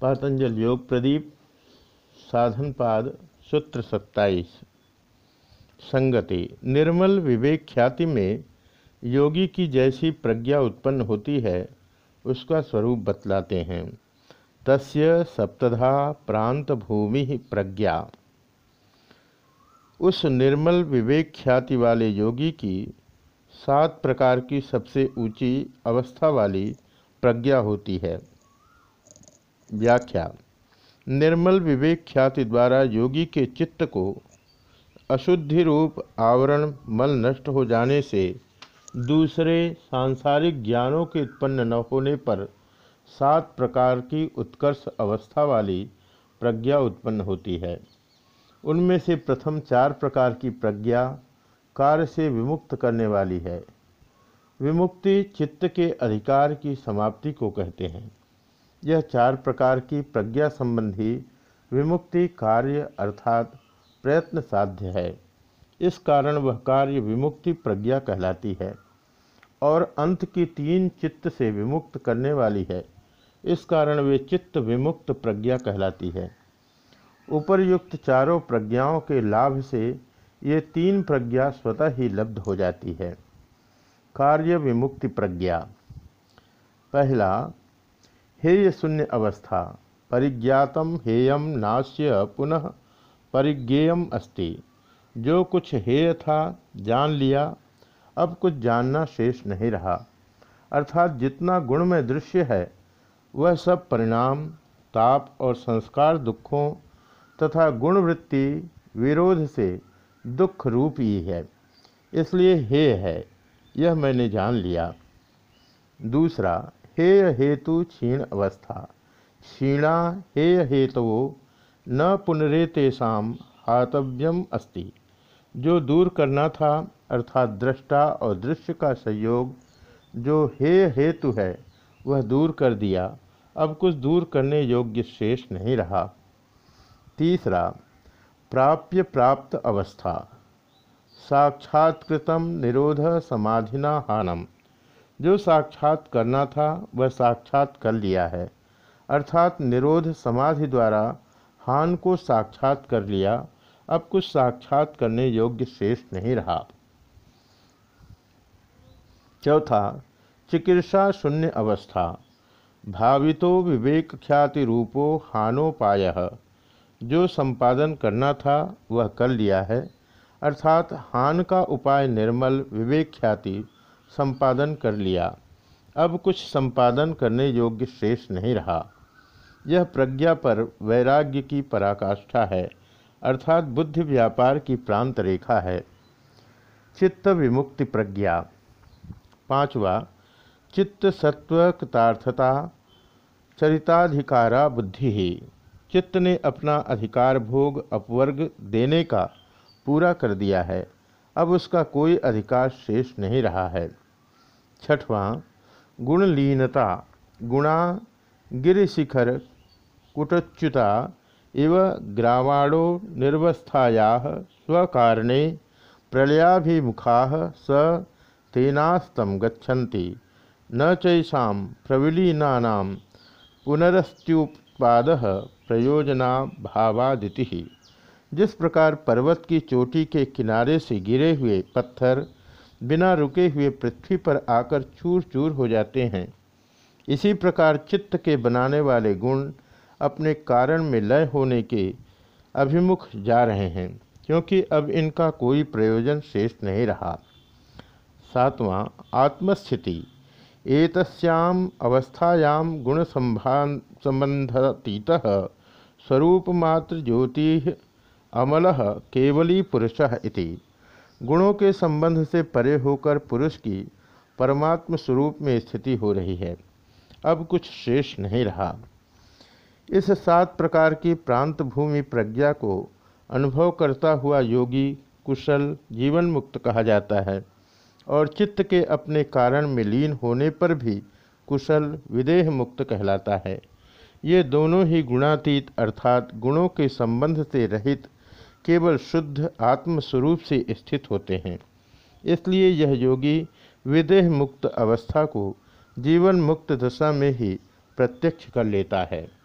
पातंजल योग प्रदीप साधनपाद सूत्र सत्ताईस। संगति, निर्मल विवेक ख्याति में योगी की जैसी प्रज्ञा उत्पन्न होती है, उसका स्वरूप बतलाते हैं। तस्य सप्तधा प्रांत भूमि प्रज्ञा। उस निर्मल विवेक ख्याति वाले योगी की सात प्रकार की सबसे ऊँची अवस्था वाली प्रज्ञा होती है। व्याख्या। निर्मल विवेक ख्याति द्वारा योगी के चित्त को अशुद्धि रूप आवरण मल नष्ट हो जाने से दूसरे सांसारिक ज्ञानों के उत्पन्न न होने पर सात प्रकार की उत्कर्ष अवस्था वाली प्रज्ञा उत्पन्न होती है। उनमें से प्रथम चार प्रकार की प्रज्ञा कार्य से विमुक्त करने वाली है। विमुक्ति चित्त के अधिकार की समाप्ति को कहते हैं। यह चार प्रकार की प्रज्ञा संबंधी विमुक्ति कार्य अर्थात प्रयत्न साध्य है। इस कारण वह कार्य विमुक्ति प्रज्ञा कहलाती है और अंत की तीन चित्त से विमुक्त करने वाली है। इस कारण वे चित्त विमुक्त प्रज्ञा कहलाती है। उपरयुक्त चारों प्रज्ञाओं के लाभ से ये तीन प्रज्ञा स्वतः ही लब्ध हो जाती है। कार्य विमुक्ति प्रज्ञा। पहला हेय शून्य अवस्था परिज्ञातम हेयम नाश्य पुनः परिज्ञेयम अस्ति। जो कुछ हेय था, जान लिया। अब कुछ जानना शेष नहीं रहा। अर्थात जितना गुण में दृश्य है, वह सब परिणाम, ताप और संस्कार दुखों तथा गुणवृत्ति विरोध से दुख रूप ही है। इसलिए हेय है, यह मैंने जान लिया। दूसरा हेय हेतु क्षीण अवस्था। क्षीणा हेय हेतु न पुनरेतेषा हातव्यम अस्ति। जो दूर करना था, अर्थात दृष्टा और दृश्य का संयोग, जो हेय हेतु है, वह दूर कर दिया। अब कुछ दूर करने योग्य शेष नहीं रहा। तीसरा, प्राप्य प्राप्त अवस्था। साक्षात्कृतम निरोध समाधिना हानम। जो साक्षात करना था, वह साक्षात कर लिया है। अर्थात निरोध समाधि द्वारा हान को साक्षात कर लिया, अब कुछ साक्षात करने योग्य शेष नहीं रहा। चौथा, चिकित्सा शून्य अवस्था। भावितो विवेक ख्याति रूपो हानोपाय। जो संपादन करना था, वह कर लिया है। अर्थात हान का उपाय निर्मल विवेक ख्याति संपादन कर लिया। अब कुछ संपादन करने योग्य शेष नहीं रहा। यह प्रज्ञा पर वैराग्य की पराकाष्ठा है, अर्थात बुद्धि व्यापार की प्रांत रेखा है। चित्त विमुक्ति प्रज्ञा। पांचवा, चित्त सत्व कृतार्थता चरिताधिकारा बुद्धि ही। चित्त ने अपना अधिकार भोग अपवर्ग देने का पूरा कर दिया है। अब उसका कोई अधिकार शेष नहीं रहा है। छठवां, गुणलीनता, गुणा, गिरिशिखर, कुटच्युता, इव ग्रावाणो निर्वस्थाया स्वकारणे प्रलयाभिमुखा स तेनास्तम गच्छन्ति। न चैषा प्रविलीना पुनरस्त्युत्पाद प्रयोजना भावादिति जिस प्रकार पर्वत की चोटी के किनारे से गिरे हुए पत्थर बिना रुके हुए पृथ्वी पर आकर चूर चूर हो जाते हैं, इसी प्रकार चित्त के बनाने वाले गुण अपने कारण में लय होने के अभिमुख जा रहे हैं, क्योंकि अब इनका कोई प्रयोजन शेष नहीं रहा। सातवां, आत्मस्थिति। एतस्याम अवस्थायाम गुण संबंधतीत स्वरूपमात्र ज्योति अमल केवली पुरुष इति। गुणों के संबंध से परे होकर पुरुष की परमात्म स्वरूप में स्थिति हो रही है। अब कुछ शेष नहीं रहा। इस सात प्रकार की प्रांत भूमि प्रज्ञा को अनुभव करता हुआ योगी कुशल जीवन मुक्त कहा जाता है और चित्त के अपने कारण में लीन होने पर भी कुशल विदेह मुक्त कहलाता है। ये दोनों ही गुणातीत अर्थात गुणों के संबंध से रहित केवल शुद्ध आत्मस्वरूप से स्थित होते हैं। इसलिए यह योगी विदेह मुक्त अवस्था को जीवन मुक्त दशा में ही प्रत्यक्ष कर लेता है।